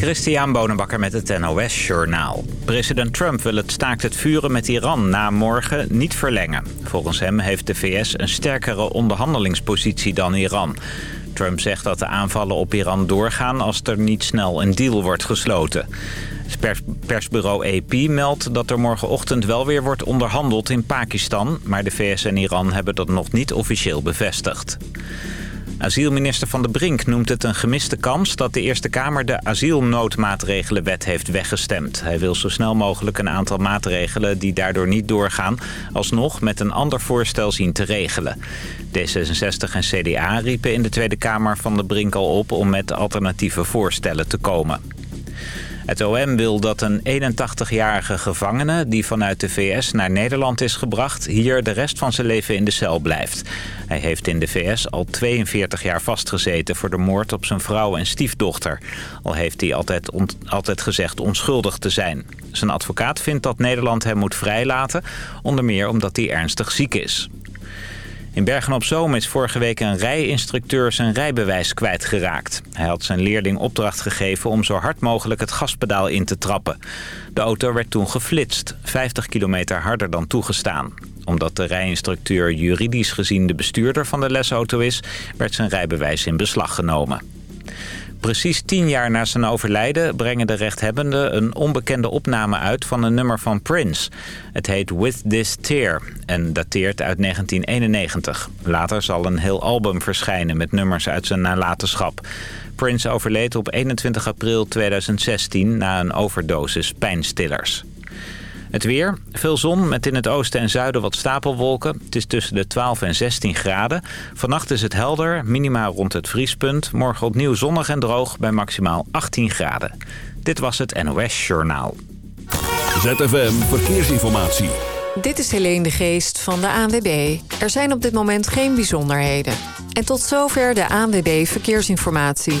Christian Bonenbakker met het NOS Journaal. President Trump wil het staakt het vuren met Iran na morgen niet verlengen. Volgens hem heeft de VS een sterkere onderhandelingspositie dan Iran. Trump zegt dat de aanvallen op Iran doorgaan als er niet snel een deal wordt gesloten. Pers persbureau AP meldt dat er morgenochtend wel weer wordt onderhandeld in Pakistan... maar de VS en Iran hebben dat nog niet officieel bevestigd. Asielminister Van de Brink noemt het een gemiste kans dat de Eerste Kamer de asielnoodmaatregelenwet heeft weggestemd. Hij wil zo snel mogelijk een aantal maatregelen die daardoor niet doorgaan... alsnog met een ander voorstel zien te regelen. D66 en CDA riepen in de Tweede Kamer Van de Brink al op om met alternatieve voorstellen te komen. Het OM wil dat een 81-jarige gevangene die vanuit de VS naar Nederland is gebracht... hier de rest van zijn leven in de cel blijft. Hij heeft in de VS al 42 jaar vastgezeten voor de moord op zijn vrouw en stiefdochter. Al heeft hij altijd, altijd gezegd onschuldig te zijn. Zijn advocaat vindt dat Nederland hem moet vrijlaten, onder meer omdat hij ernstig ziek is. In Bergen-op-Zoom is vorige week een rijinstructeur zijn rijbewijs kwijtgeraakt. Hij had zijn leerling opdracht gegeven om zo hard mogelijk het gaspedaal in te trappen. De auto werd toen geflitst, 50 kilometer harder dan toegestaan. Omdat de rijinstructeur juridisch gezien de bestuurder van de lesauto is... werd zijn rijbewijs in beslag genomen. Precies tien jaar na zijn overlijden brengen de rechthebbenden een onbekende opname uit van een nummer van Prince. Het heet With This Tear en dateert uit 1991. Later zal een heel album verschijnen met nummers uit zijn nalatenschap. Prince overleed op 21 april 2016 na een overdosis pijnstillers. Het weer. Veel zon met in het oosten en zuiden wat stapelwolken. Het is tussen de 12 en 16 graden. Vannacht is het helder, minimaal rond het vriespunt. Morgen opnieuw zonnig en droog bij maximaal 18 graden. Dit was het NOS Journaal. ZFM Verkeersinformatie. Dit is Helene de Geest van de ANWB. Er zijn op dit moment geen bijzonderheden. En tot zover de ANWB Verkeersinformatie.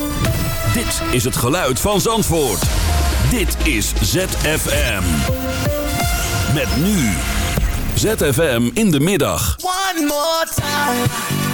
Dit is het geluid van Zandvoort. Dit is ZFM. Met nu. ZFM in de middag. One more time.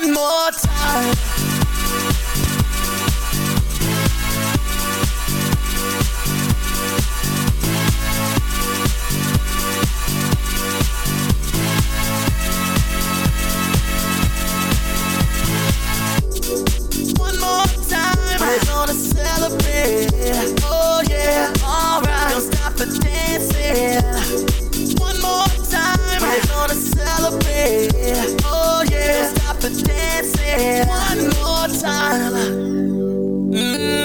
One more time. One more time, we're gonna celebrate. Oh yeah, alright. Don't stop the dancing. One more time, we're gonna celebrate. One more time. Mm.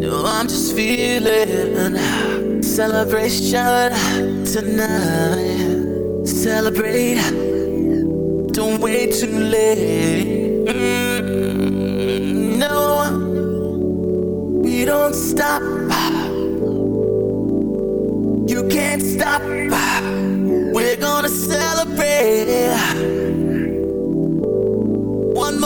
Know I'm just feeling celebration tonight. Celebrate. Don't wait too late. Mm, no, we don't stop. You can't stop. We're gonna celebrate.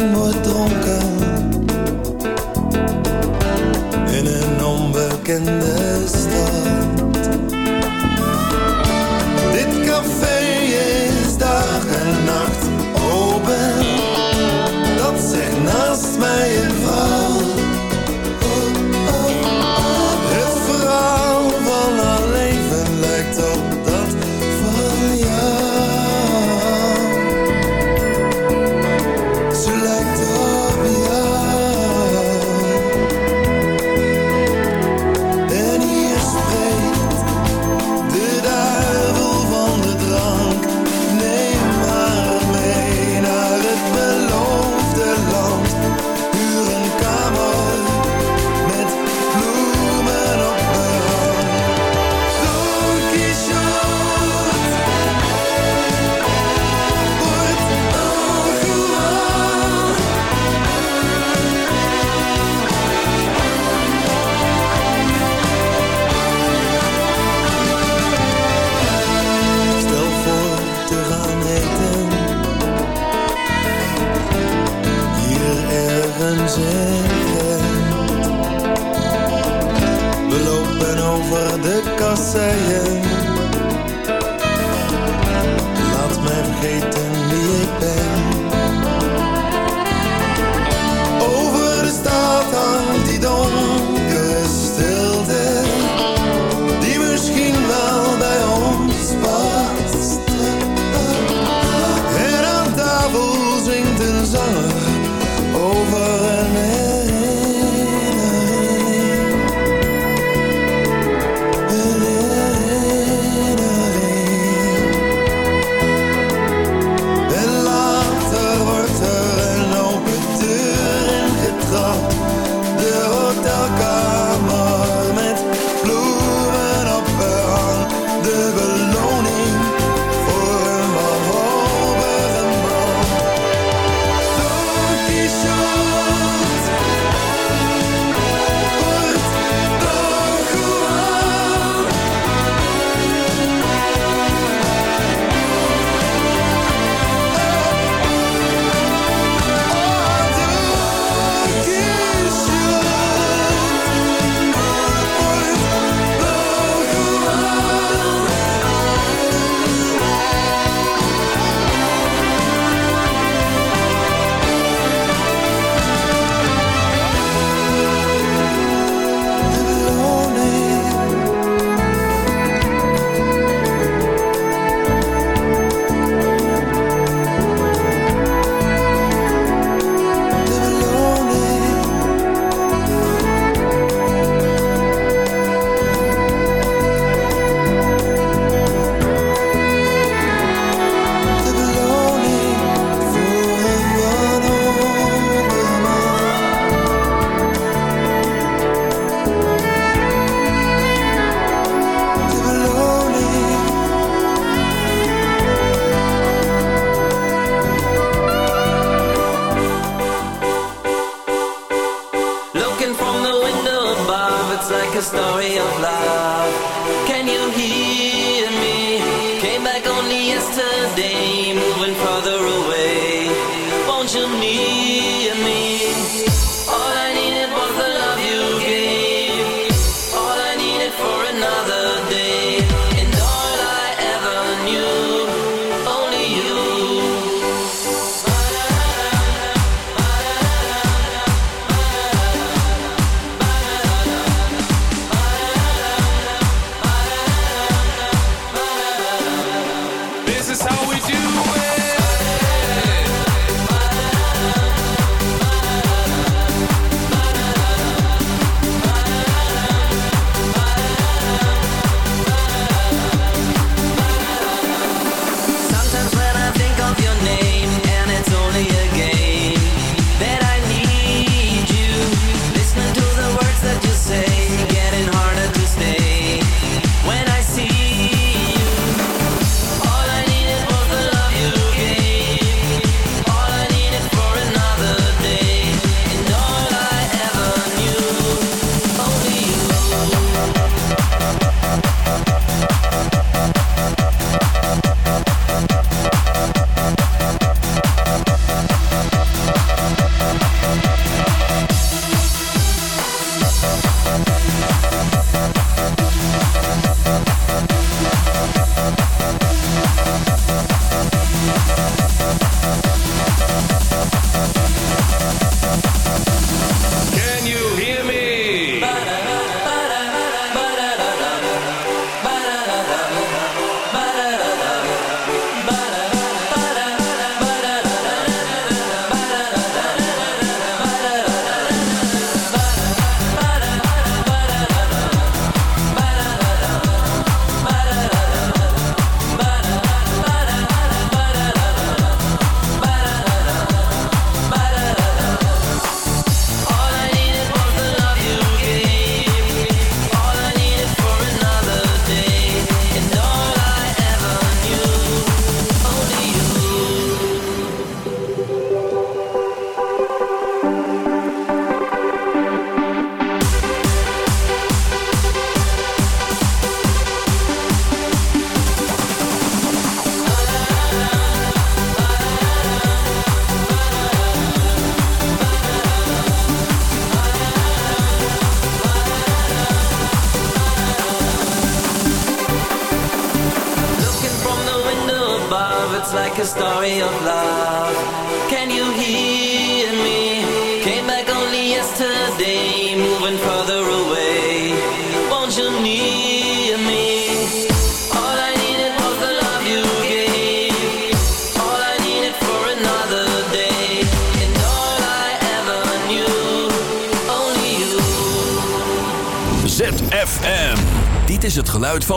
honger en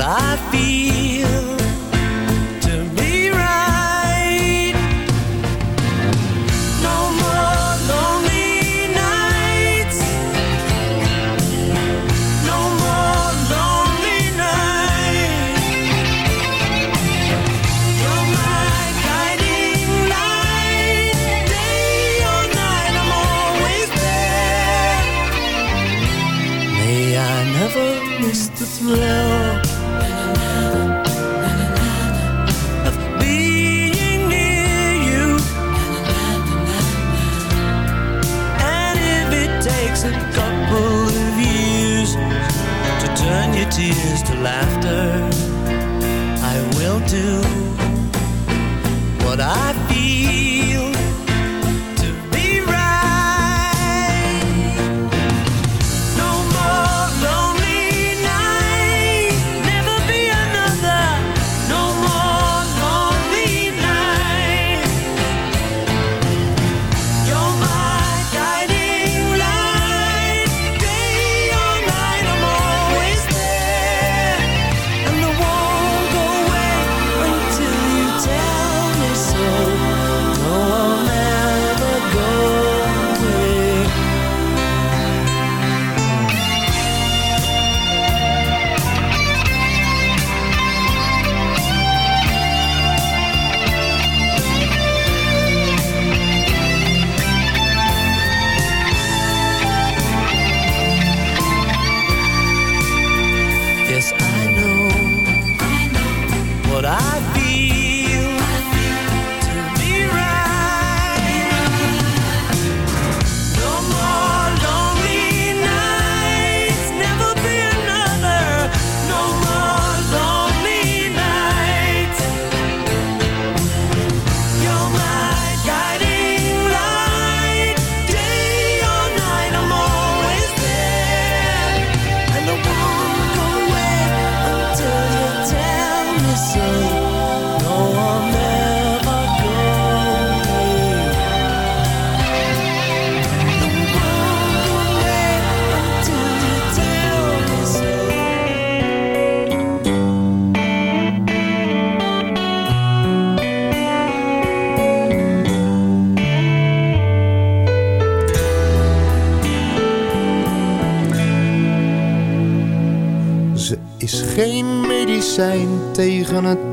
what I feel to be right. No more lonely nights. No more lonely nights. You're my guiding light. Day or night, I'm always there. May I never miss the thread laughter. I will do what I've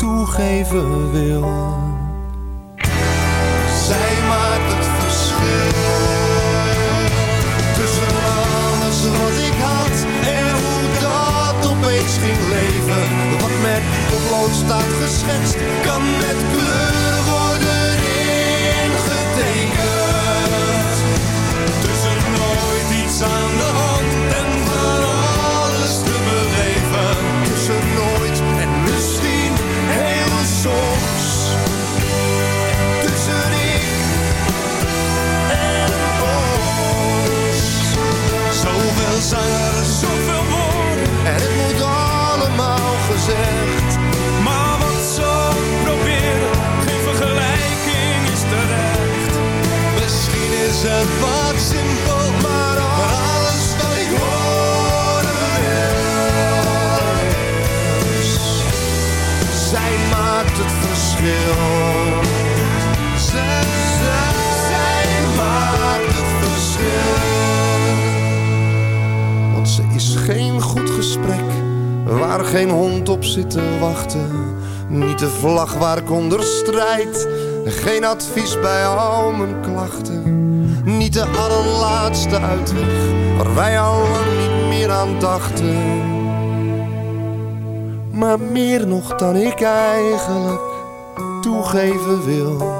toegeven wil. Zij maakt het verschil. Tussen alles wat ik had en hoe dat opeens ging leven. Wat met potlood staat geschetst, kan met kleur waar ik onder strijd. Geen advies bij al mijn klachten. Niet de allerlaatste uitweg waar wij al lang niet meer aan dachten. Maar meer nog dan ik eigenlijk toegeven wil.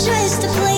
just a place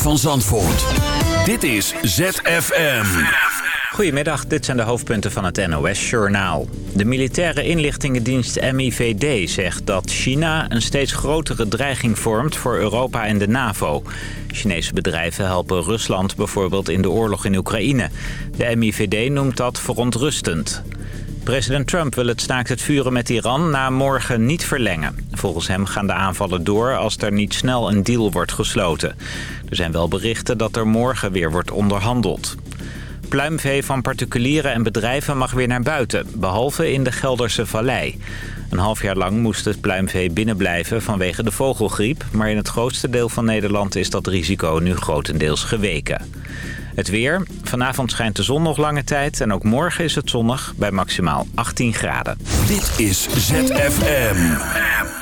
Van Zandvoort. Dit is ZFM. Goedemiddag, dit zijn de hoofdpunten van het NOS-journaal. De militaire inlichtingendienst MIVD zegt dat China een steeds grotere dreiging vormt voor Europa en de NAVO. Chinese bedrijven helpen Rusland bijvoorbeeld in de oorlog in Oekraïne. De MIVD noemt dat verontrustend. President Trump wil het staakt het vuren met Iran na morgen niet verlengen. Volgens hem gaan de aanvallen door als er niet snel een deal wordt gesloten. Er zijn wel berichten dat er morgen weer wordt onderhandeld. Pluimvee van particulieren en bedrijven mag weer naar buiten, behalve in de Gelderse Vallei. Een half jaar lang moest het pluimvee binnenblijven vanwege de vogelgriep... maar in het grootste deel van Nederland is dat risico nu grotendeels geweken. Het weer. Vanavond schijnt de zon nog lange tijd en ook morgen is het zonnig bij maximaal 18 graden. Dit is ZFM.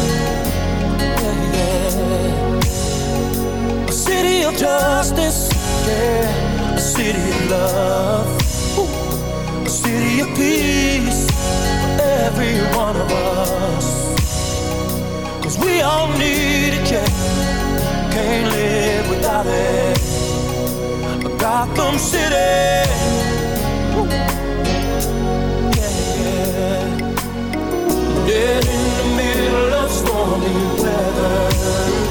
Justice, yeah. A city of love, Ooh. a city of peace for every one of us. Cause we all need it, yeah. Can't live without it. A Gotham City. Dead in the middle of stormy weather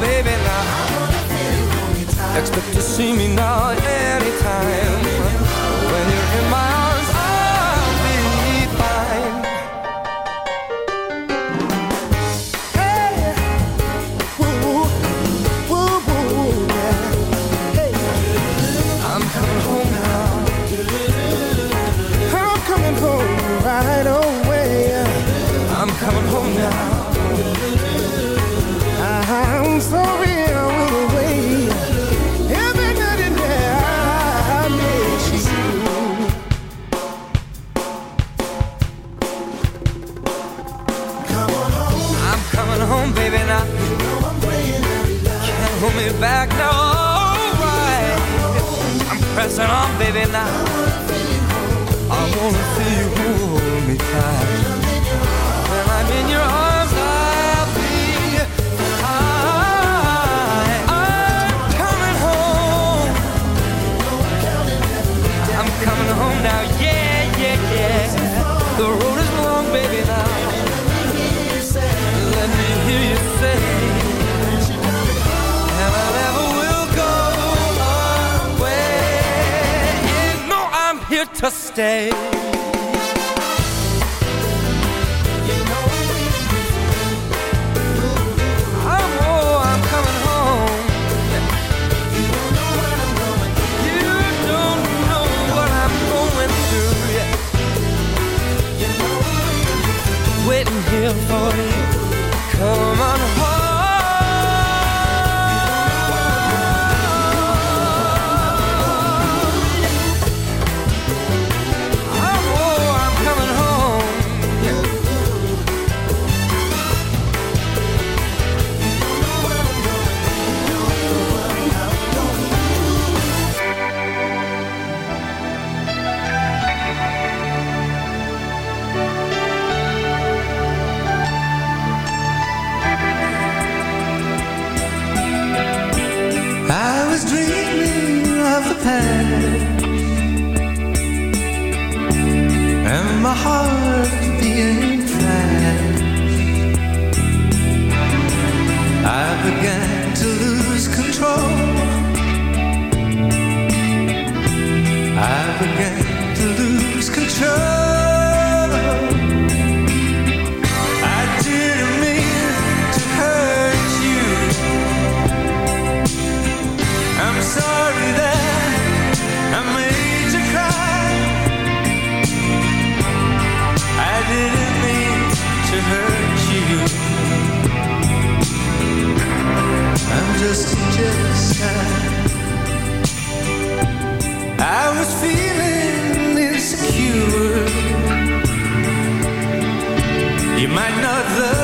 baby, now. Expect to see me now anytime. To stay. You might not love